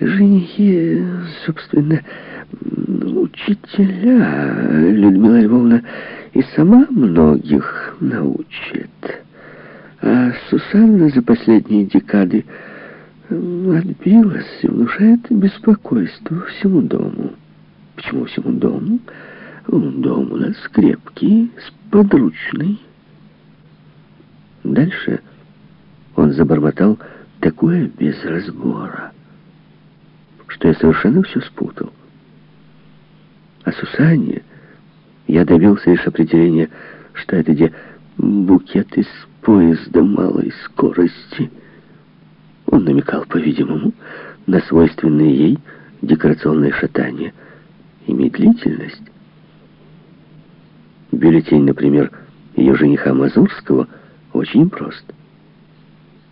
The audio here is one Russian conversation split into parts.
Женихи, собственно, учителя. Людмила Львовна и сама многих научит. А Сусанна за последние декады отбилась и внушает беспокойство всему дому. Почему всему дому? Дом у нас крепкий, сподручный. Дальше он забормотал такое без разбора, что я совершенно все спутал. О Сусанне я добился лишь определения, что это где букет из поезда малой скорости. Он намекал, по-видимому, на свойственные ей декорационное шатание и медлительность. Бюллетень, например, ее жениха Мазурского очень прост.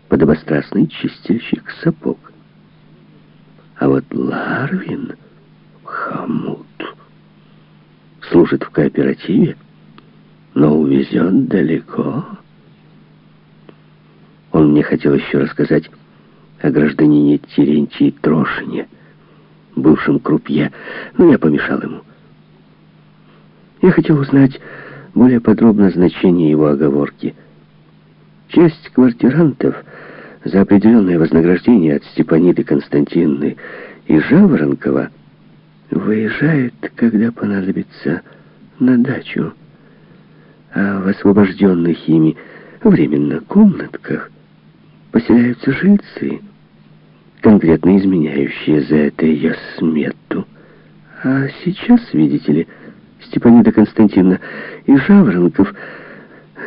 Подобострастный чистильщик сапог. А вот Ларвин — хомут. Служит в кооперативе, но увезет далеко. Он мне хотел еще рассказать о гражданине Терентии Трошине, бывшем крупье, но я помешал ему. Я хотел узнать более подробно значение его оговорки. Часть квартирантов за определенное вознаграждение от Степаниды Константинны и Жаворонкова выезжает, когда понадобится, на дачу, а в освобожденных ими временно комнатках поселяются жильцы, конкретно изменяющие за это ее смету. А сейчас, видите ли, Степанида Константиновна и Жаворонков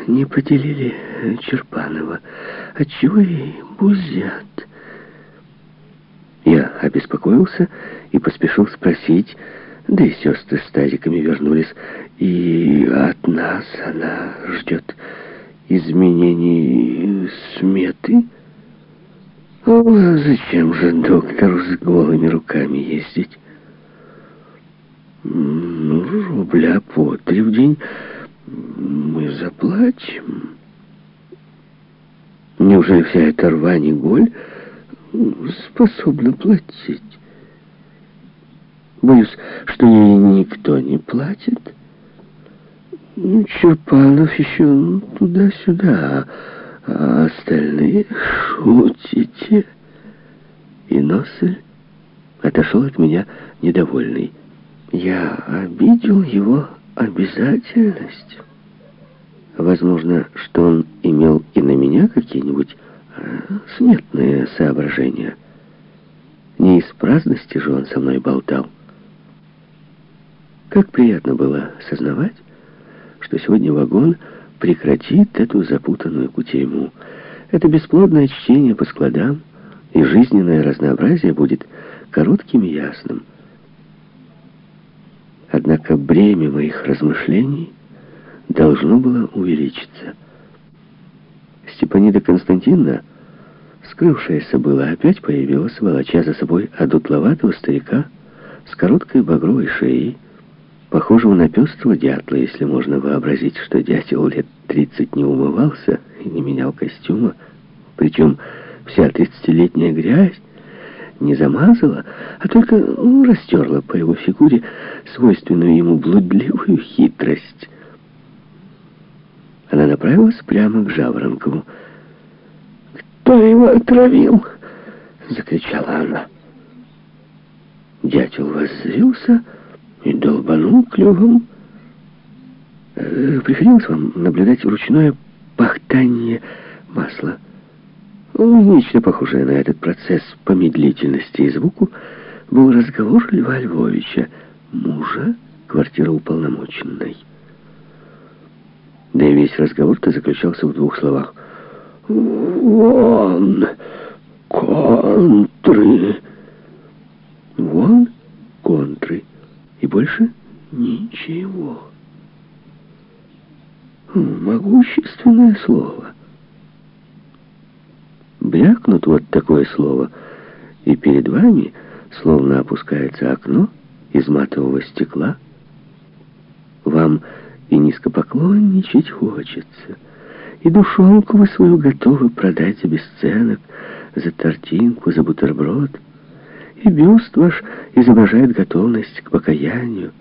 не поделили Черпанова, отчего и бузят. Я обеспокоился и поспешил спросить, да и сестры с тазиками вернулись, и от нас она ждет изменений сметы. А зачем же доктору с голыми руками ездить? Ну, рубля по три в день мы заплатим. Неужели вся эта рвань и голь способна платить? Боюсь, что ей никто не платит. Ну, Черпанов еще туда-сюда, а остальные шутите. И Носель отошел от меня недовольный. Я обидел его обязательность. Возможно, что он имел и на меня какие-нибудь э, сметные соображения. Не из праздности же он со мной болтал. Как приятно было сознавать, что сегодня вагон прекратит эту запутанную кутерьму. Это бесплодное чтение по складам и жизненное разнообразие будет коротким и ясным. Однако бремя моих размышлений должно было увеличиться. Степанида Константиновна, скрывшаяся была, опять появилась, волоча за собой одутловатого старика с короткой багровой шеей, похожего на пестрого дятла, если можно вообразить, что дятел лет тридцать не умывался и не менял костюма, причем вся тридцатилетняя грязь не замазала, а только ну, растерла по его фигуре свойственную ему блудливую хитрость. Она направилась прямо к Жаворонкову. «Кто его отравил?» — закричала она. Дятел воззрился и долбанул клювом. Э, приходилось вам наблюдать ручное пахтание масла. Нечто похожее на этот процесс по медлительности и звуку был разговор Льва Львовича, мужа квартироуполномоченной. Да и весь разговор-то заключался в двух словах. «Вон контры!» «Вон контры!» И больше ничего. Могущественное слово. Брякнут вот такое слово, и перед вами словно опускается окно из матового стекла. Вам и низко поклонничать хочется, и душонку вы свою готовы продать за бесценок, за тортинку, за бутерброд, И бюст ваш изображает готовность к покаянию.